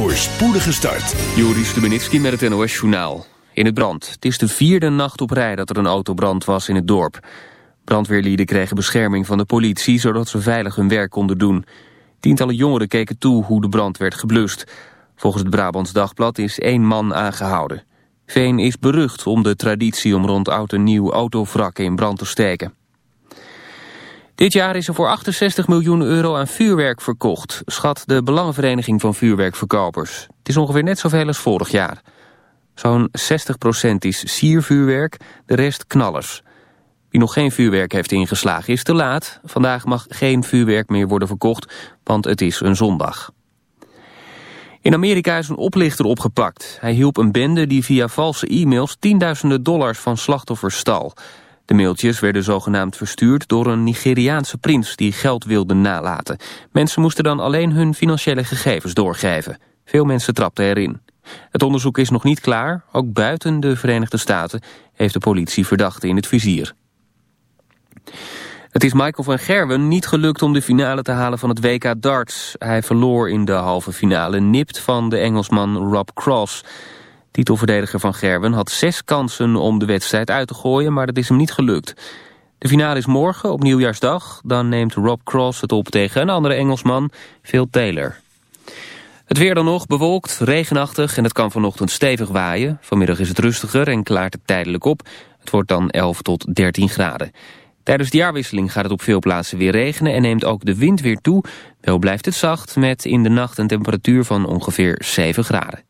voor spoedige start. Joris Stubenitski met het NOS-journaal. In het brand. Het is de vierde nacht op rij dat er een autobrand was in het dorp. Brandweerlieden kregen bescherming van de politie... zodat ze veilig hun werk konden doen. Tientallen jongeren keken toe hoe de brand werd geblust. Volgens het Brabants Dagblad is één man aangehouden. Veen is berucht om de traditie om rond oud en nieuw autovrakken in brand te steken. Dit jaar is er voor 68 miljoen euro aan vuurwerk verkocht, schat de Belangenvereniging van Vuurwerkverkopers. Het is ongeveer net zoveel als vorig jaar. Zo'n 60% is siervuurwerk, de rest knallers. Wie nog geen vuurwerk heeft ingeslagen is te laat. Vandaag mag geen vuurwerk meer worden verkocht, want het is een zondag. In Amerika is een oplichter opgepakt. Hij hielp een bende die via valse e-mails tienduizenden dollars van slachtoffers stal. De mailtjes werden zogenaamd verstuurd door een Nigeriaanse prins die geld wilde nalaten. Mensen moesten dan alleen hun financiële gegevens doorgeven. Veel mensen trapten erin. Het onderzoek is nog niet klaar. Ook buiten de Verenigde Staten heeft de politie verdachten in het vizier. Het is Michael van Gerwen niet gelukt om de finale te halen van het WK darts. Hij verloor in de halve finale nipt van de Engelsman Rob Cross. Titelverdediger van Gerwen had zes kansen om de wedstrijd uit te gooien, maar dat is hem niet gelukt. De finale is morgen, op nieuwjaarsdag. Dan neemt Rob Cross het op tegen een andere Engelsman, Phil Taylor. Het weer dan nog, bewolkt, regenachtig en het kan vanochtend stevig waaien. Vanmiddag is het rustiger en klaart het tijdelijk op. Het wordt dan 11 tot 13 graden. Tijdens de jaarwisseling gaat het op veel plaatsen weer regenen en neemt ook de wind weer toe. Wel blijft het zacht met in de nacht een temperatuur van ongeveer 7 graden.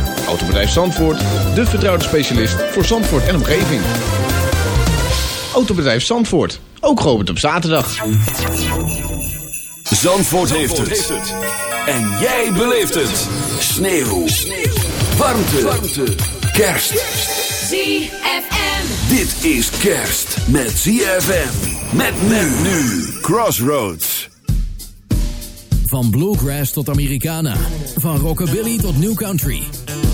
Autobedrijf Zandvoort, de vertrouwde specialist voor Zandvoort en omgeving. Autobedrijf Zandvoort, ook geopend op zaterdag. Zandvoort, heeft, het. En jij beleeft het. Sneeuw. Sneeuw. Warmte. Warmte. Kerst. ZFM. Dit is kerst met ZFM. Met men nu. Crossroads. Van bluegrass tot Americana. Van rockabilly tot new country.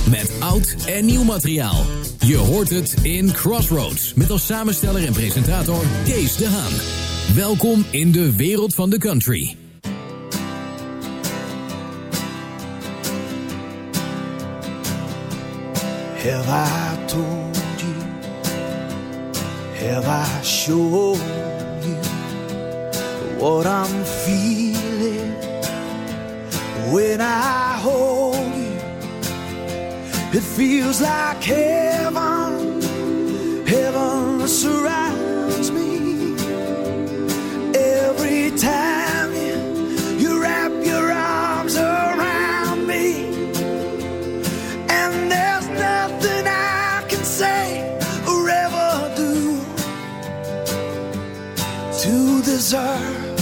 Met oud en nieuw materiaal. Je hoort het in Crossroads. Met als samensteller en presentator Kees de Haan. Welkom in de wereld van de country. Have I told you? Have I shown you what I'm feeling when I hold? It feels like heaven, heaven surrounds me every time you, you wrap your arms around me. And there's nothing I can say or ever do to deserve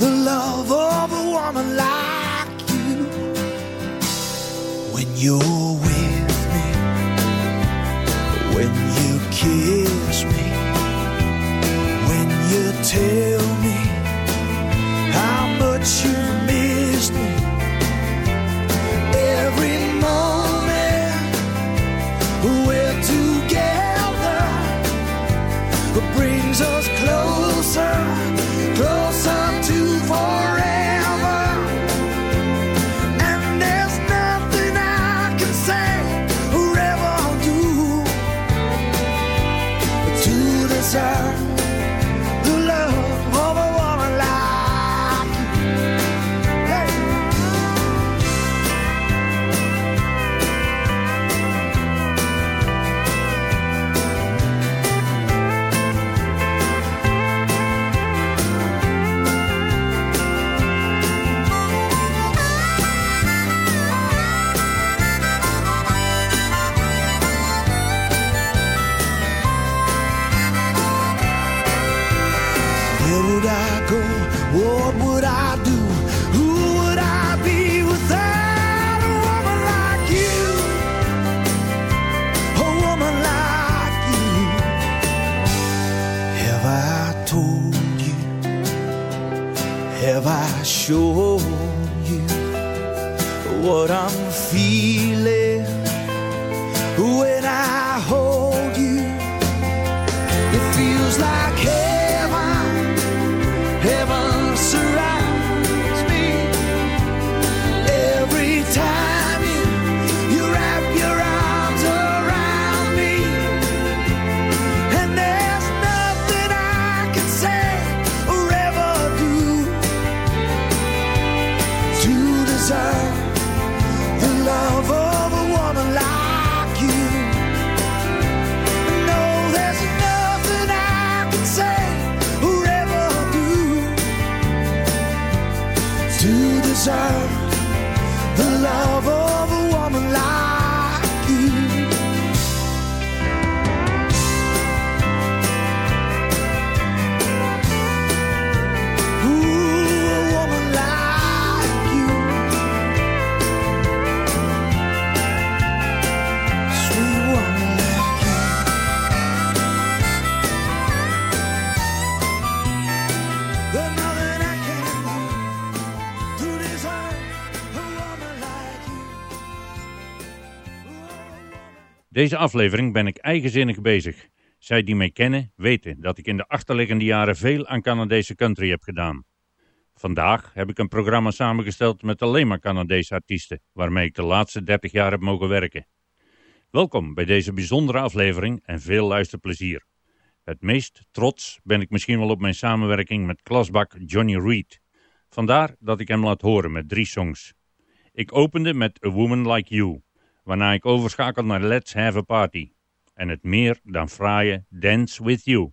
the love of a woman like you. When you're Deze aflevering ben ik eigenzinnig bezig. Zij die mij kennen weten dat ik in de achterliggende jaren veel aan Canadese country heb gedaan. Vandaag heb ik een programma samengesteld met alleen maar Canadese artiesten, waarmee ik de laatste 30 jaar heb mogen werken. Welkom bij deze bijzondere aflevering en veel luisterplezier. Het meest trots ben ik misschien wel op mijn samenwerking met klasbak Johnny Reed. Vandaar dat ik hem laat horen met drie songs. Ik opende met A Woman Like You, waarna ik overschakel naar Let's Have a Party en het meer dan fraaie Dance With You.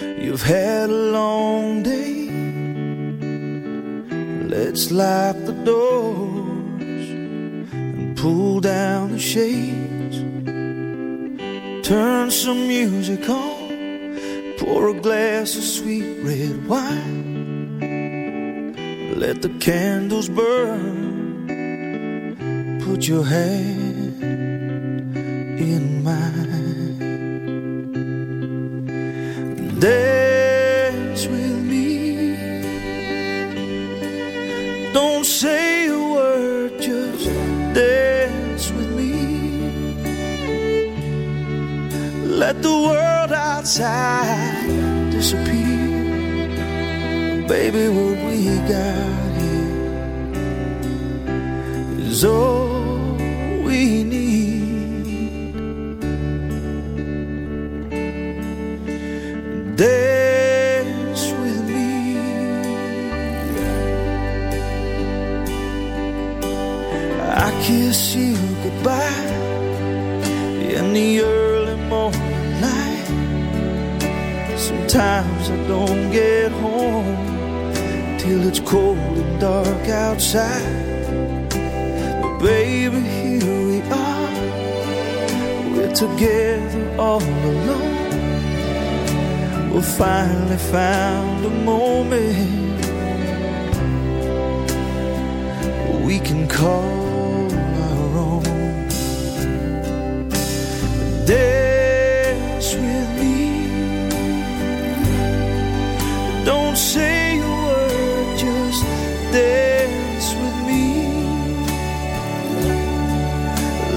You've had a long day. Let's lock the doors and pull down the shades. Turn some music on. Pour a glass of sweet red wine. Let the candles burn. Put your hand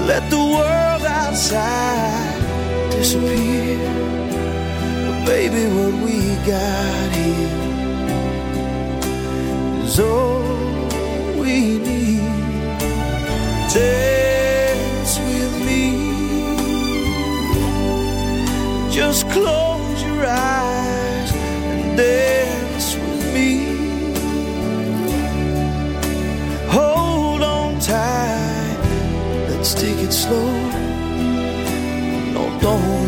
Let the world outside disappear. But baby, what we got here is all we need. Dance with me. Just close your eyes and dance take it slow. No, don't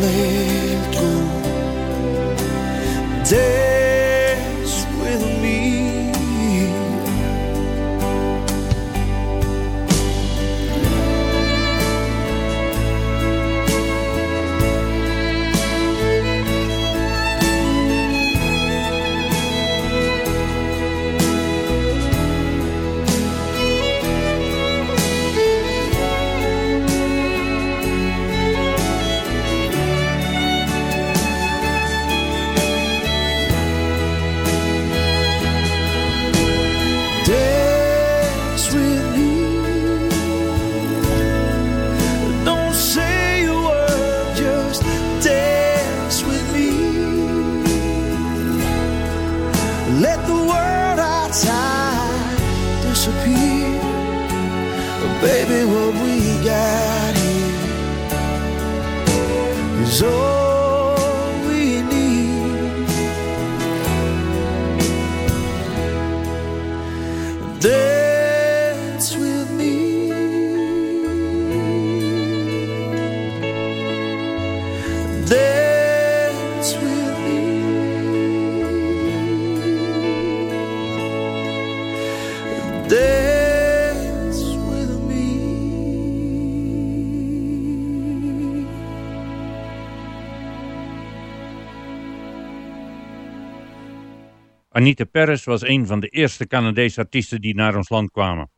Anita Perez was een van de eerste Canadese artiesten die naar ons land kwamen.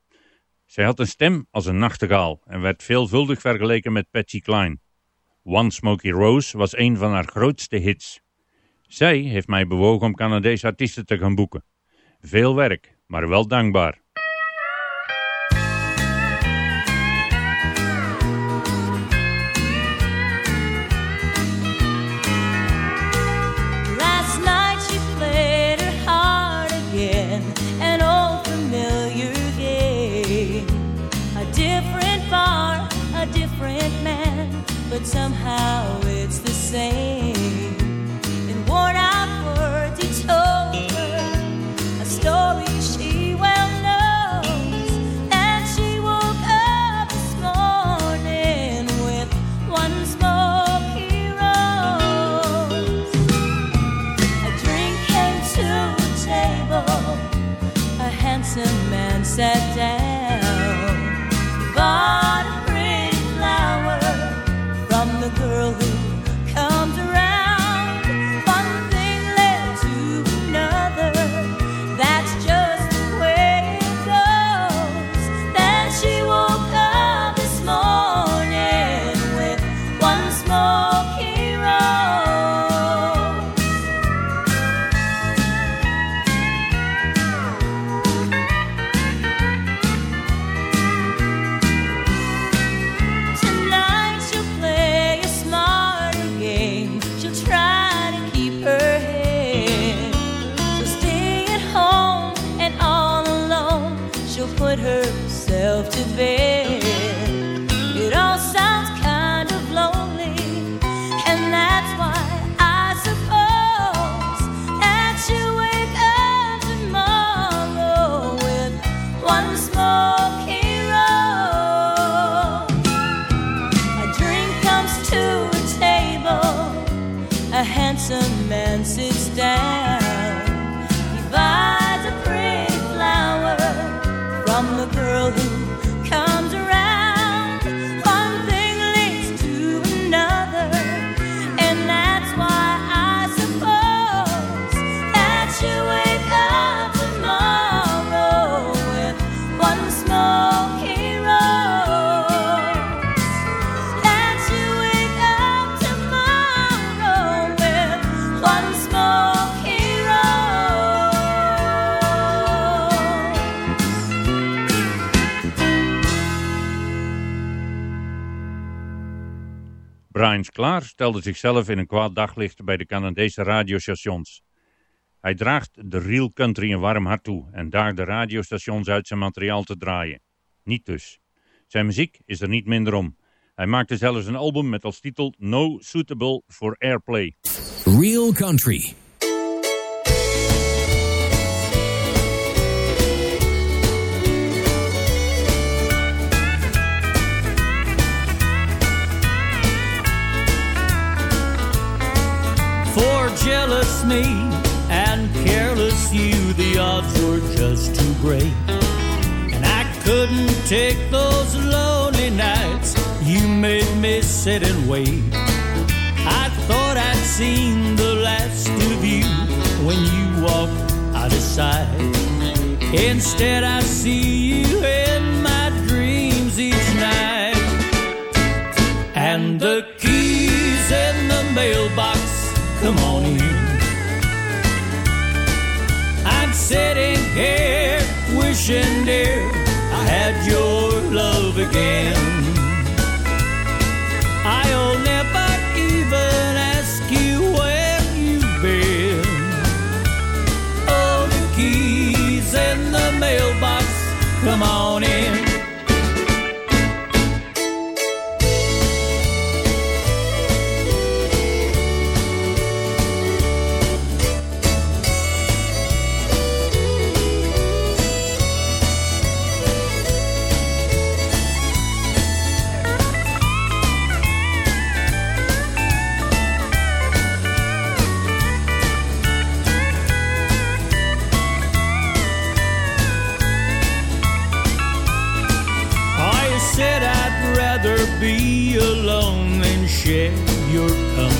Zij had een stem als een nachtegaal en werd veelvuldig vergeleken met Patsy Cline. One Smoky Rose was een van haar grootste hits. Zij heeft mij bewogen om Canadese artiesten te gaan boeken. Veel werk, maar wel dankbaar. Somehow myself Sklar stelde zichzelf in een kwaad daglicht bij de Canadese radiostations. Hij draagt de real country een warm hart toe en daagt de radiostations uit zijn materiaal te draaien. Niet dus. Zijn muziek is er niet minder om. Hij maakte zelfs een album met als titel No Suitable for Airplay. Real Country. Jealous me and careless you, the odds were just too great. And I couldn't take those lonely nights you made me sit and wait. I thought I'd seen the last of you when you walked out of sight. Instead, I see you in sitting here wishing, dear, I had your love again.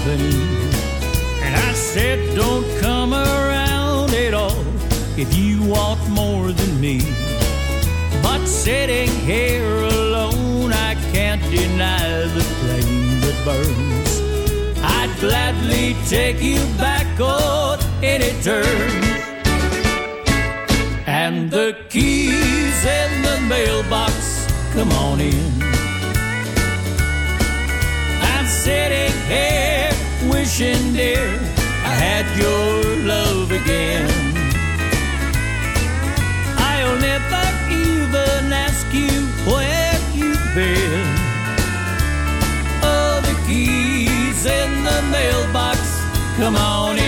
Company. And I said, don't come around at all if you want more than me. But sitting here alone, I can't deny the flame that burns. I'd gladly take you back oh, on any terms. And the keys in the mailbox, come on in. Your love again. I'll never even ask you where you've been. Oh, the keys in the mailbox, come on in.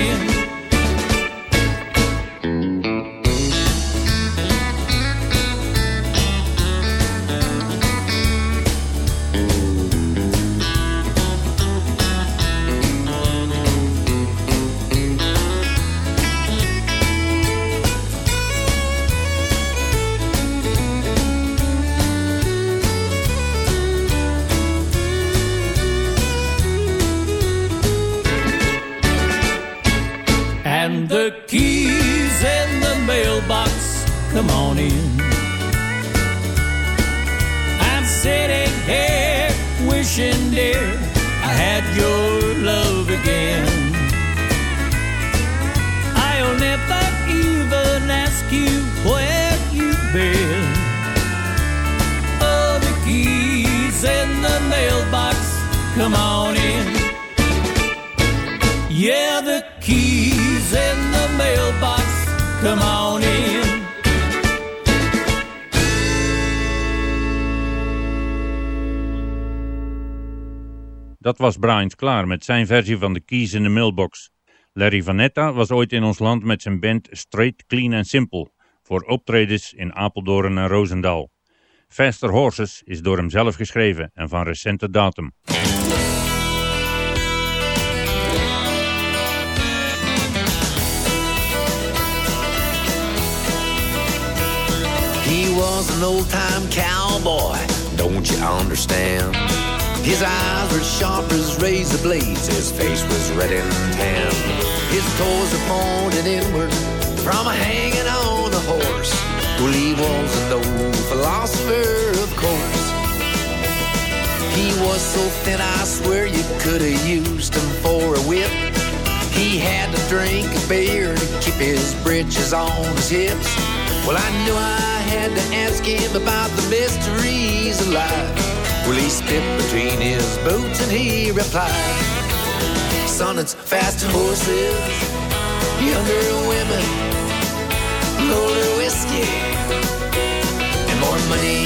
Come on in. I'm sitting here wishing, dear, I had your love again. I'll never even ask you where you've been. Oh, the keys in the mailbox, come on in. Yeah, the keys in the mailbox, come on in. Dat was Brian klaar met zijn versie van de Keys in the Mailbox. Larry Vanetta was ooit in ons land met zijn band Straight, Clean and Simple voor optredens in Apeldoorn en Roosendaal. Faster Horses is door hem zelf geschreven en van recente datum. He was an old time cowboy, don't you understand? His eyes were sharp as razor blades, his face was red and tan. His toes were pointed inward from a hanging on a horse. Well, he was an old philosopher, of course. He was so thin, I swear you could have used him for a whip. He had to drink a beer to keep his britches on his hips. Well, I knew I had to ask him about the mysteries of life. He spit between his boots and he replied, Son, it's faster horses, younger women, older whiskey, and more money.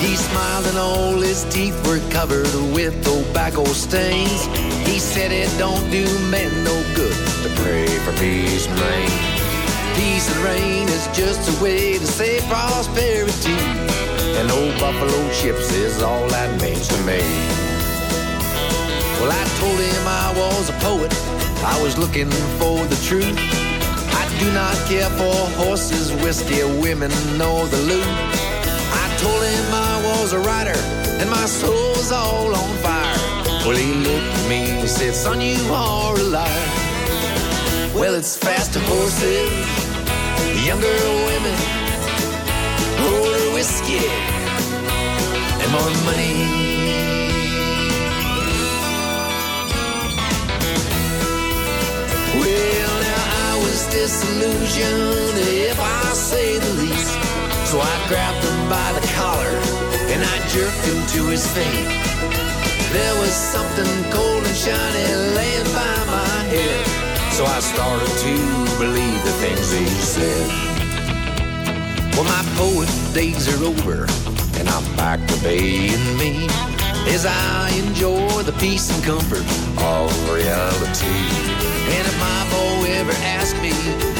He smiled and all his teeth were covered with tobacco stains. He said it don't do men no good to pray for peace and rain. Peace and rain is just a way to say prosperity. And old buffalo chips is all that means to me. Well, I told him I was a poet. I was looking for the truth. I do not care for horses, whiskey, women, nor the loot. I told him I was a writer and my soul's all on fire. Well, he looked at me and said, Son, you are a liar. Well, it's faster horses, eh? younger women, older whiskey, and more money. Well, now I was disillusioned, if I say the least. So I grabbed him by the collar and I jerked him to his feet. There was something cold and shiny laying by my head. So I started to believe the things he said. Well, my poet days are over and I'm back to being me as I enjoy the peace and comfort of reality. And if my boy ever asks me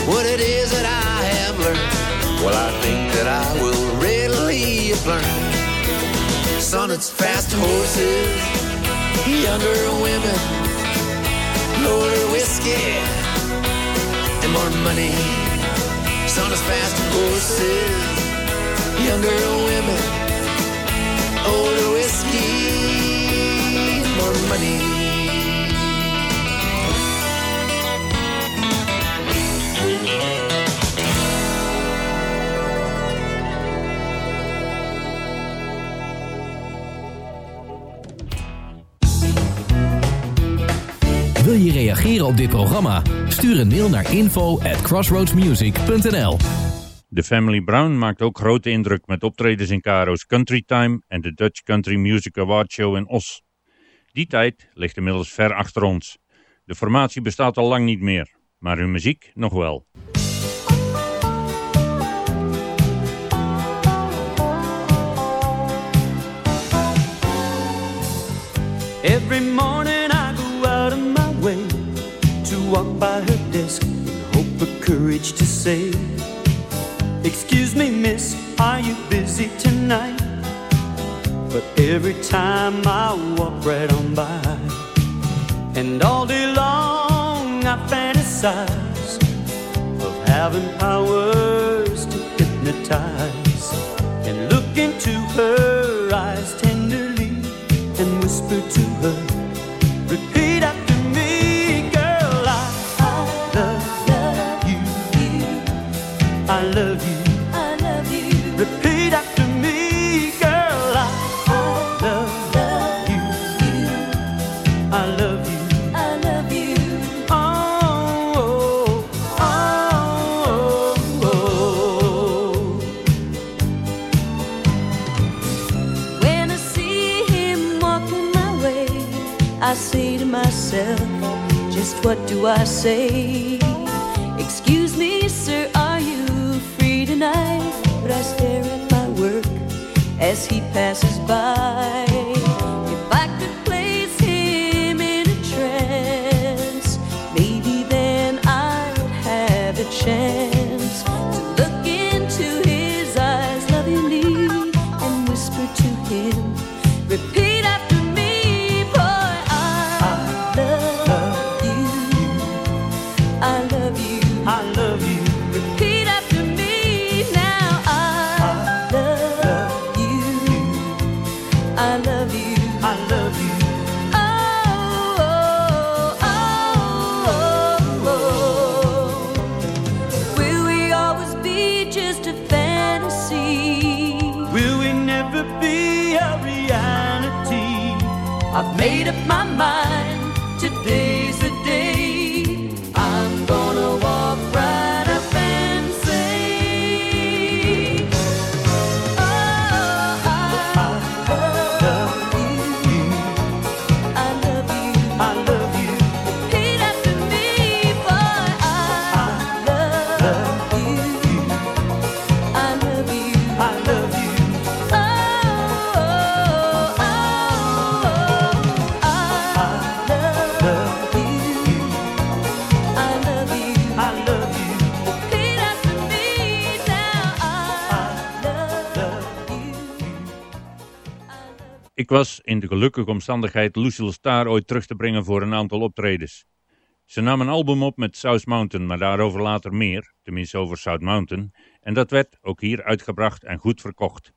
what it is that I have learned, well, I think that I will readily have learned. Son, it's fast horses, younger women, older whiskey, and more money. Son, it's fast horses, younger women, older whiskey, more money. Reageren op dit programma? Stuur een mail naar info at crossroadsmusic.nl De Family Brown maakt ook grote indruk met optredens in Caro's Country Time en de Dutch Country Music Award Show in Os. Die tijd ligt inmiddels ver achter ons. De formatie bestaat al lang niet meer, maar hun muziek nog wel. Every morning I go out of my walk by her desk and hope for courage to say, Excuse me, miss, are you busy tonight? But every time I walk right on by, and all day long I fantasize of having powers to hypnotize and look into her eyes tenderly and whisper to her, repeat what do I say? Excuse me, sir, are you free tonight? But I stare at my work as he passes Ik was in de gelukkige omstandigheid Lucille Star ooit terug te brengen voor een aantal optredens. Ze nam een album op met South Mountain, maar daarover later meer, tenminste over South Mountain, en dat werd ook hier uitgebracht en goed verkocht.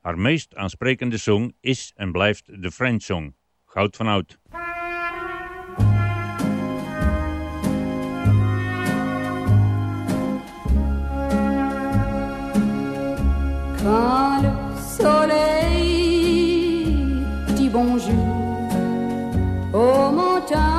Haar meest aansprekende song is en blijft de French Song, Goud van Oud. time.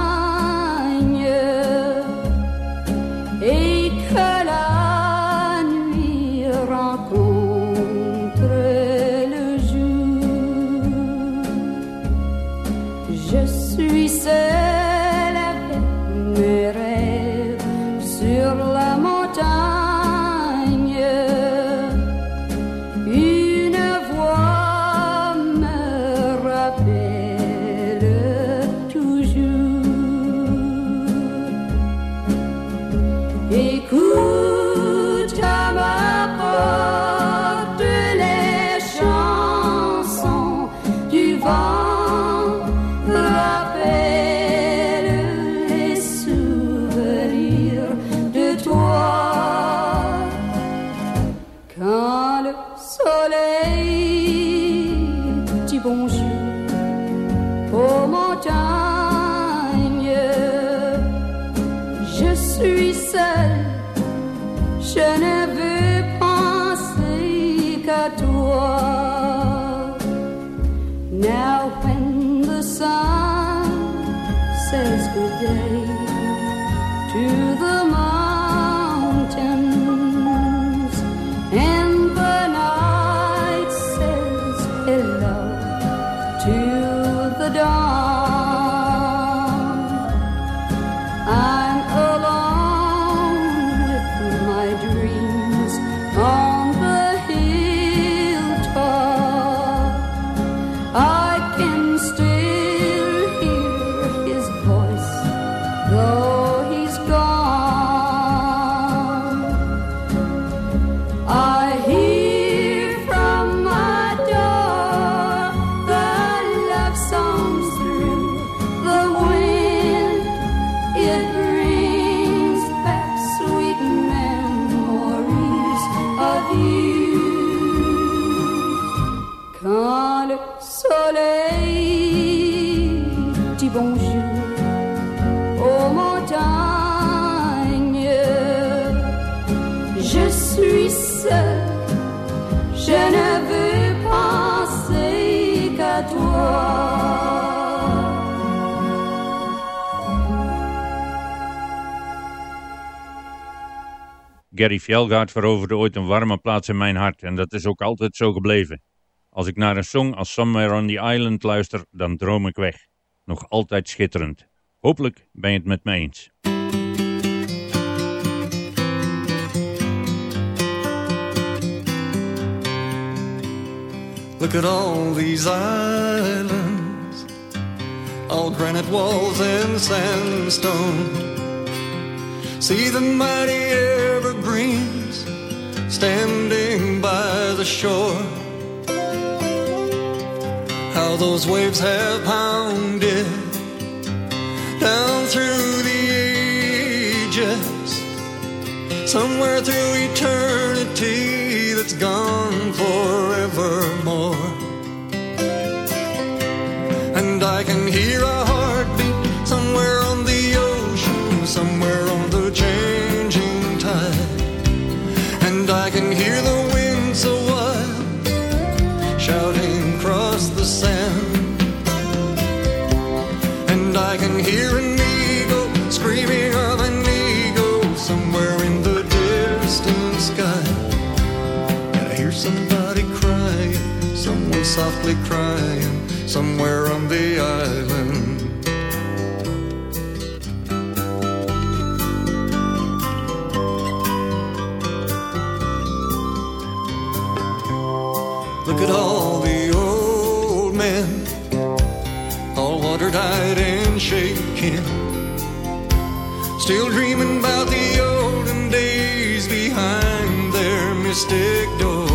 Gary Fjellgaard veroverde ooit een warme plaats in mijn hart en dat is ook altijd zo gebleven. Als ik naar een song als Somewhere on the Island luister, dan droom ik weg. Nog altijd schitterend. Hopelijk ben je het met mij eens. Look at all these islands All granite walls and sandstone See the mighty evergreens standing by the shore. How those waves have pounded down through the ages, somewhere through eternity that's gone forevermore. Softly crying somewhere on the island. Look at all the old men, all water-eyed and shaking, still dreaming about the olden days behind their mystic door,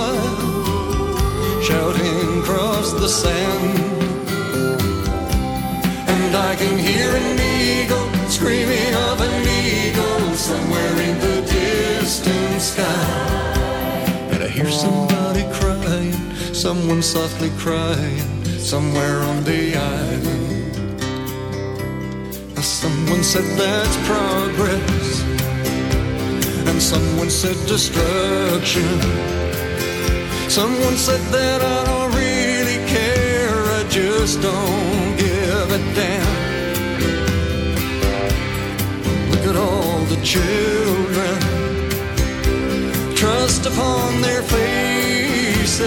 shouting across the sand. And I can hear an eagle screaming of an eagle somewhere in the distant sky. And I hear somebody crying, someone softly crying, somewhere on the island. Someone said that's progress, and someone said destruction. Someone said that I don't really care, I just don't give a damn. Look at all the children, trust upon their faces,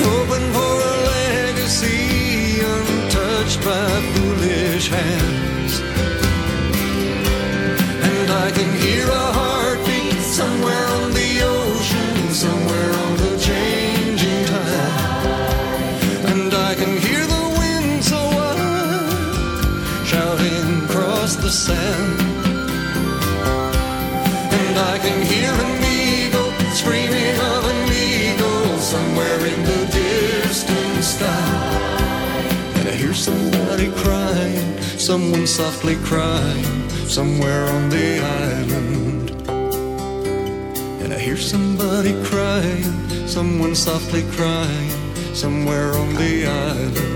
hoping for a legacy untouched by foolish hands. And I can hear a heartbeat the sand. And I can hear an eagle screaming of an eagle somewhere in the distant sky. And I hear somebody crying, someone softly crying, somewhere on the island. And I hear somebody crying, someone softly crying, somewhere on the island.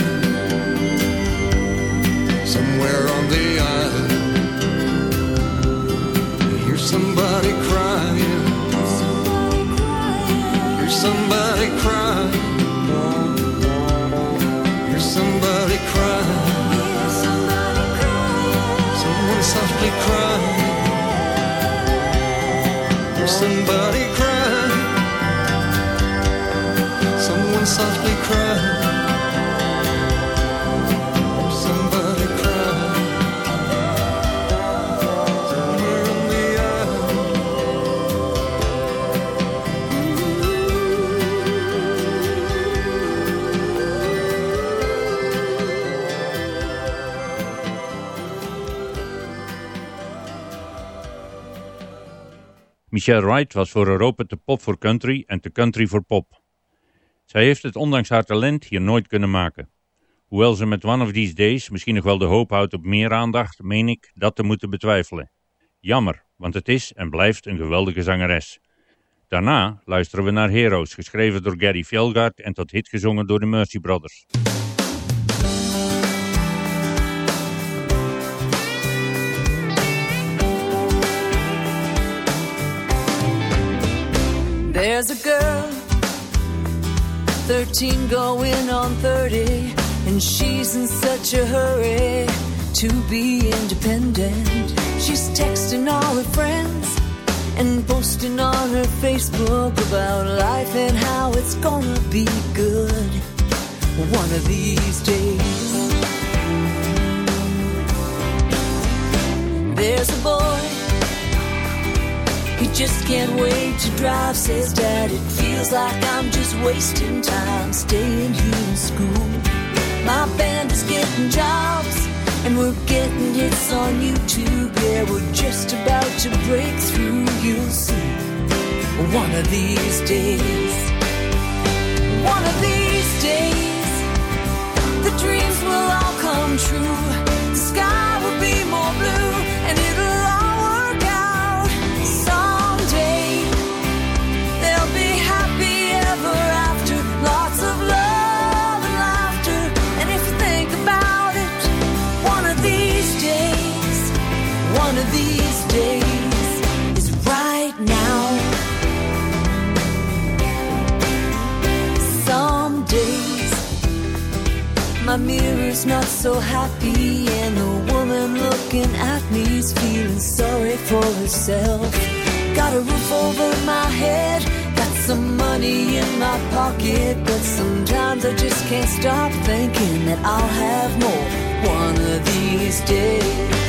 somewhere on the island. I hear somebody crying, hear somebody crying. Hear somebody crying. Someone softly crying. Hear somebody Michelle Wright was voor Europa te pop voor country en te country voor pop. Zij heeft het ondanks haar talent hier nooit kunnen maken. Hoewel ze met One of These Days misschien nog wel de hoop houdt op meer aandacht, meen ik dat te moeten betwijfelen. Jammer, want het is en blijft een geweldige zangeres. Daarna luisteren we naar Heroes, geschreven door Gary Fjellgaard en tot hit gezongen door de Mercy Brothers. There's a girl, 13 going on 30, and she's in such a hurry to be independent. She's texting all her friends and posting on her Facebook about life and how it's gonna be good one of these days. There's a boy he just can't wait to drive, says dad. It feels like I'm just wasting time staying here in school. My band is getting jobs, and we're getting hits on YouTube. Yeah, we're just about to break through, you'll see. One of these days, one of these days, the dreams will all come true. The sky will be more blue, my mirror's not so happy, and the woman looking at me's feeling sorry for herself. Got a roof over my head, got some money in my pocket, but sometimes I just can't stop thinking that I'll have more one of these days.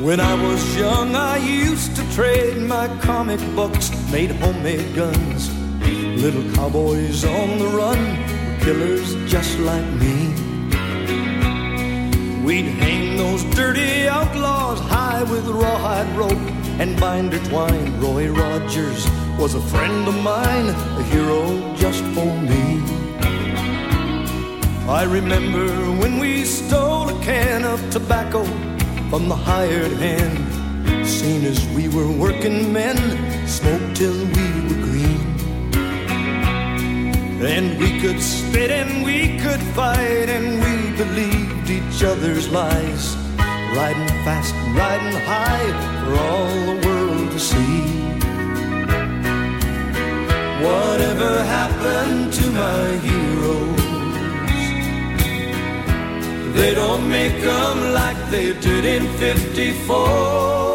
When I was young, I used to trade my comic books, made homemade guns. Little cowboys on the run, killers just like me. We'd hang those dirty outlaws high with rawhide rope and binder twine. Roy Rogers was a friend of mine, a hero just for me. I remember when we stole a can of tobacco from the hired hand. Seen as we were working men, smoked till we were green. And we could spit and we could fight and we believed each other's lies. Riding fast, and riding high for all the world to see. Whatever happened to my heroes? They don't make them like they did in 54.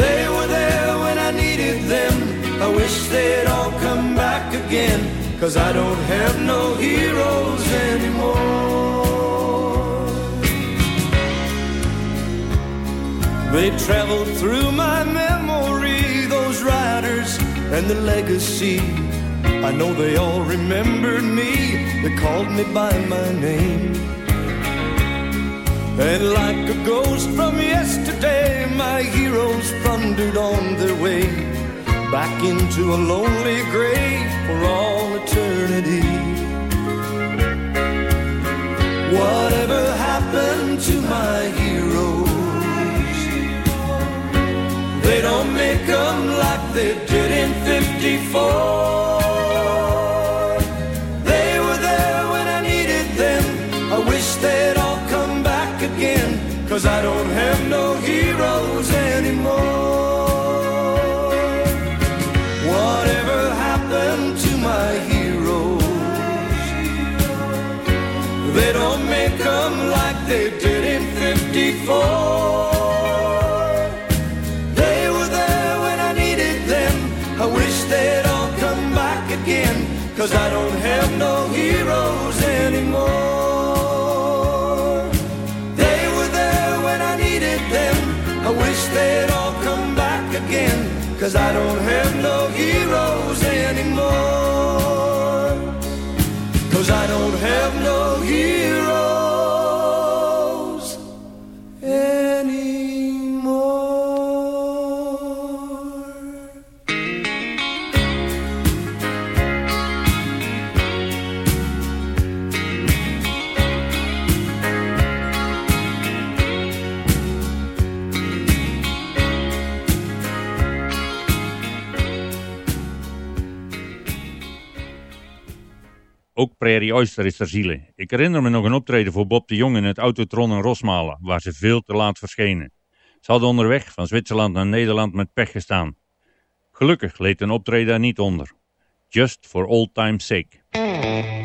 They were there when I needed them. I wish they'd all come back again. Cause I don't have no heroes anymore. They traveled through my memory, those riders and the legacy. I know they all remembered me, they called me by my name. And like a ghost from yesterday, my heroes thundered on their way back into a lonely grave for all eternity. Whatever happened to my heroes? They don't make them like they did in 54. Cause I needed them. I wish they'd all come back again, 'cause I don't have no heroes anymore. They were there when I needed them. I wish they'd all come back again. Cause I don't have no heroes anymore. Cause I don't have no heroes Ook Prairie Oyster is ter ziele. Ik herinner me nog een optreden voor Bob de Jong in het Autotron in Rosmalen, waar ze veel te laat verschenen. Ze hadden onderweg van Zwitserland naar Nederland met pech gestaan. Gelukkig leed een optreden daar niet onder. Just for old time's sake.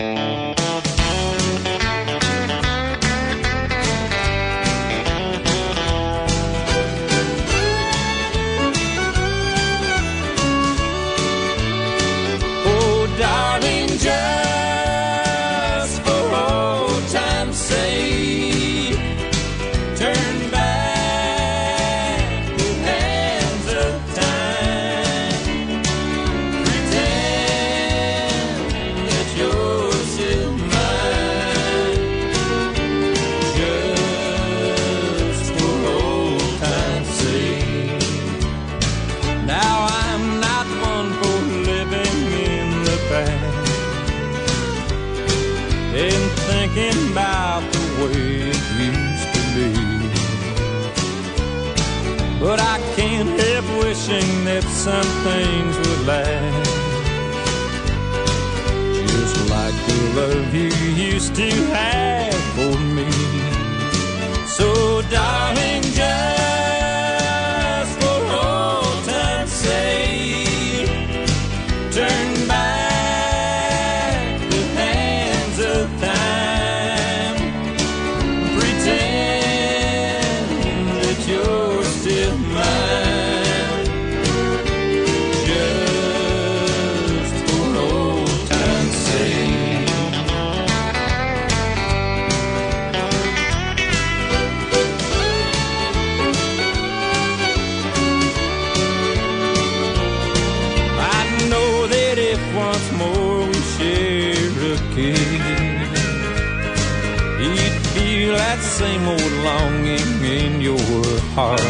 Heart.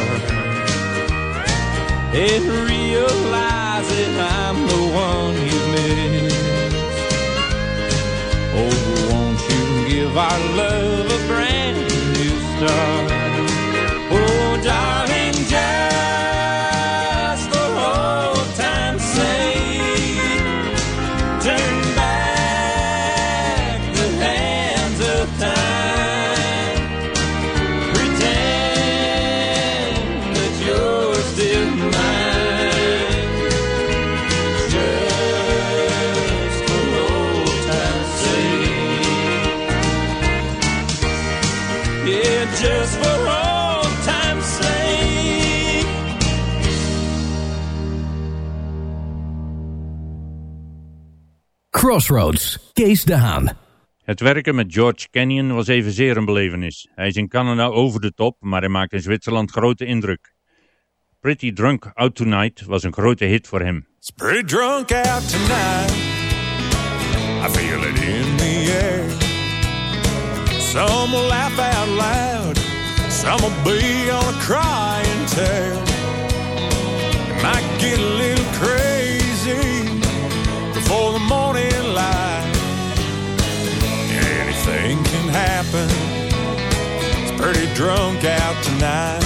And that I'm the one you miss. Oh, won't you give our love a brand new start? Crossroads, Kees de Haan. Het werken met George Canyon was evenzeer een belevenis. Hij is in Canada over de top, maar hij maakt in Zwitserland grote indruk. Pretty Drunk Out Tonight was een grote hit voor hem. It's pretty drunk out tonight. I feel it in the air. Some will laugh out loud. Some will be on a crying tear. It might get a little happen. It's pretty drunk out tonight.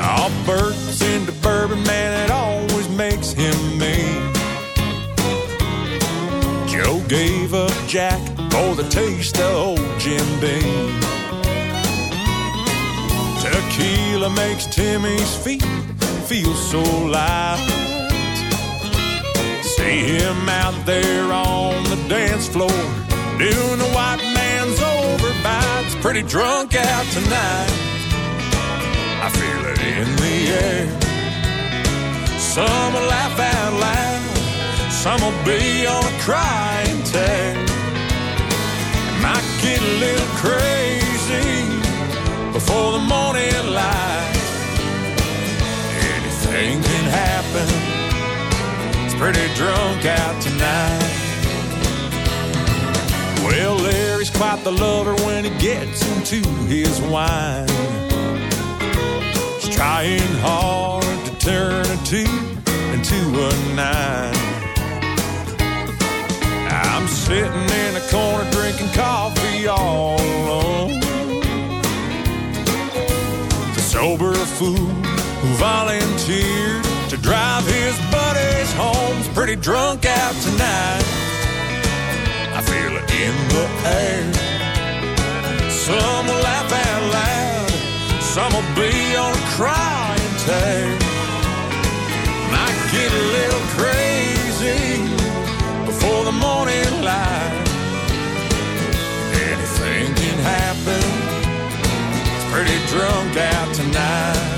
All Bert's into bourbon, man, it always makes him mean. Joe gave up Jack for the taste of old Jim Beam. Tequila makes Timmy's feet feel so light. See him out there on the dance floor doing the white man's overbites. Pretty drunk out tonight. I feel it in the air. Some will laugh out loud, some will be on a crying tear. Might get a little crazy before the morning light. Anything can happen. It's pretty drunk out tonight. Well, Larry's quite the lover when he gets into his wine. He's trying hard to turn a two into a nine. I'm sitting in a corner drinking coffee all alone. The sober fool who volunteered to drive his buddies home's pretty drunk out tonight. In the air. Some will laugh out loud, some will be on a crying tear. Might get a little crazy before the morning light. Anything can happen. It's pretty drunk out tonight.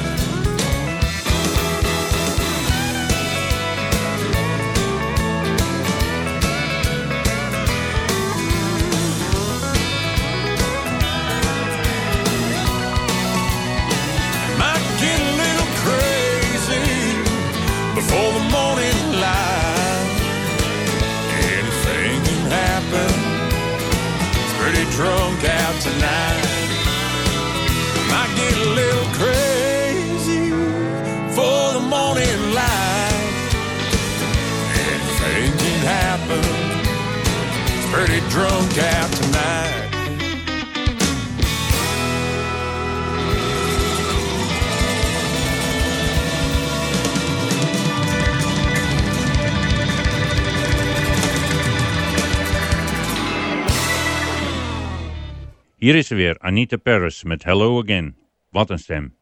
Drunk out tonight. Might get a little crazy for the morning light. Anything can happen. Pretty drunk out tonight. Hier is weer, Anita Paris met Hello Again. Wat een stem.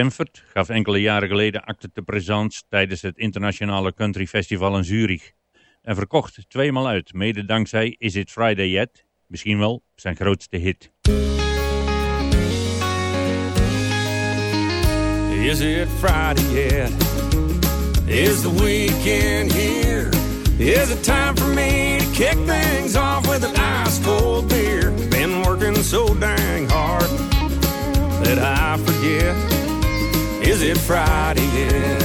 Benford gaf enkele jaren geleden acte de présence tijdens het internationale country festival in Zurich. En verkocht tweemaal uit, mede dankzij Is It Friday Yet? Misschien wel zijn grootste hit. Is it Friday yet? Is the weekend here? Is it time for me to kick things off with an ice cold beer? Been working so dang hard that I forget. Is it Friday yet?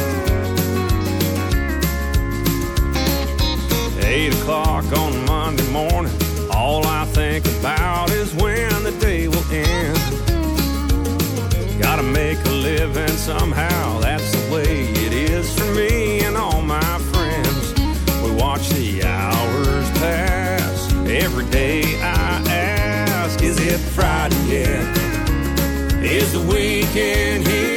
Eight o'clock on Monday morning. All I think about is when the day will end. Gotta make a living somehow, that's the way it is for me and all my friends. We watch the hours pass. Every day I ask, is it Friday yet? Is the weekend here?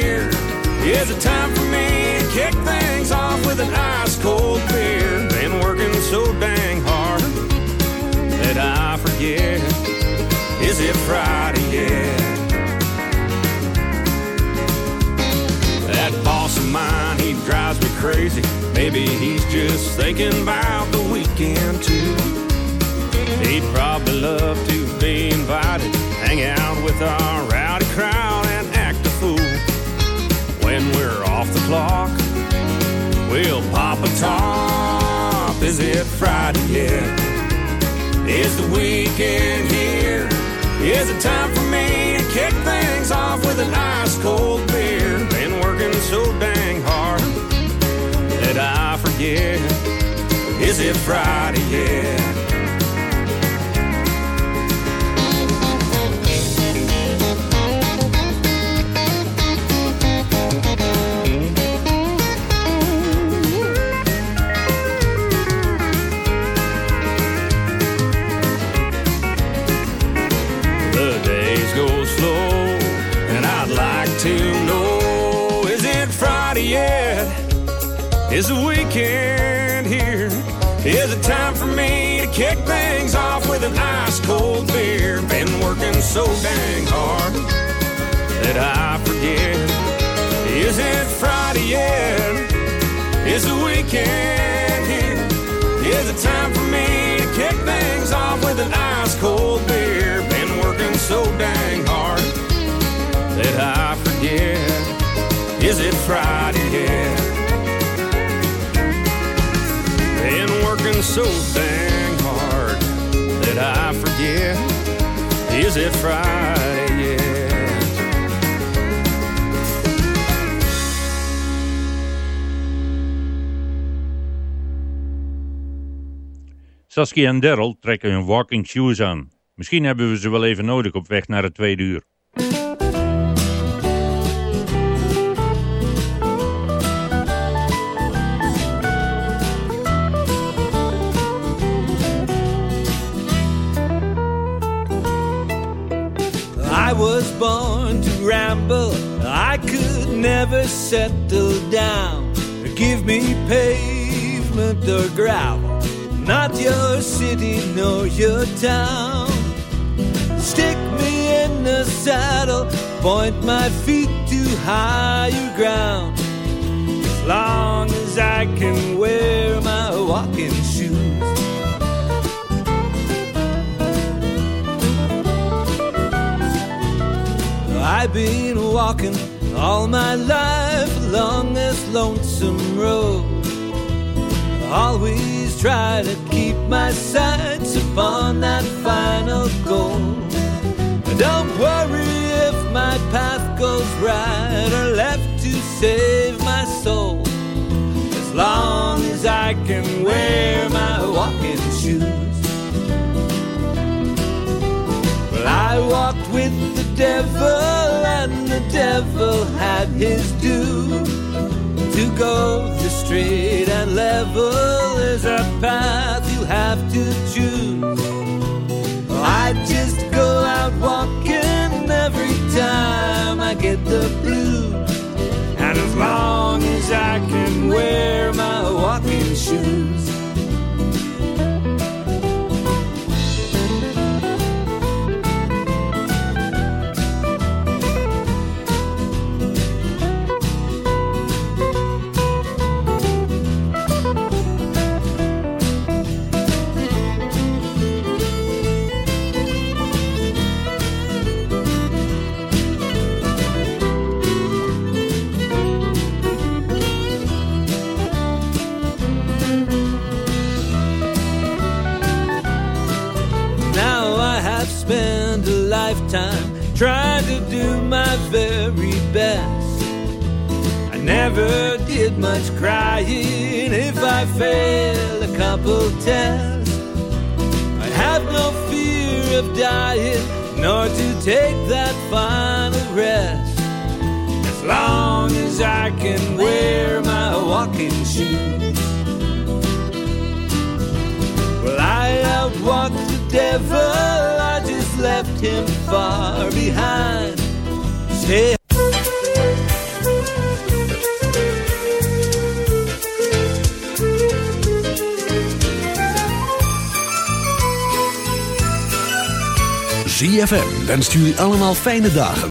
Is it time for me to kick things off with an ice cold beer? Been working so dang hard that I forget. Is it Friday yet? That boss of mine, he drives me crazy. Maybe he's just thinking about the weekend too. He'd probably love to be invited, hang out with our rowdy crowd we'll pop a top. Is it Friday yet? Is the weekend here? Is it time for me to kick things off with an ice cold beer? Been working so dang hard that I forget. Is it Friday yet? Kick things off with an ice cold beer? Been working so dang hard that I forget. Is it Friday yet? Is the weekend here? Is it time for me to kick things off with an ice cold beer? Been working so dang hard that I forget. Is it Friday yet? Been working so dang I. Is it Friday yet? En Daryl trekken hun walking shoes aan. Misschien hebben we ze wel even nodig op weg naar het tweede uur. Ramble. I could never settle down. Give me pavement or gravel, not your city nor your town. Stick me in the saddle, point my feet to higher ground. As long as I can wear my walking shoes. I've been walking all my life along this lonesome road. Always try to keep my sights upon that final goal. Don't worry if my path goes right or left to save my soul. As long as I can wear my walking shoes. Well, I walked with the devil, devil had his due. To go the straight and level is a path you have to choose. I just go out walking every time I get the blues. And as long as I can wear my walking shoes. Trying to do my very best. I never did much crying if I fail a couple tests. I have no fear of dying, nor to take that final rest. As long as I can wear my walking shoes. Well, I outwalked the devil, left him far behind. Stay ZFM wenst jullie allemaal fijne dagen.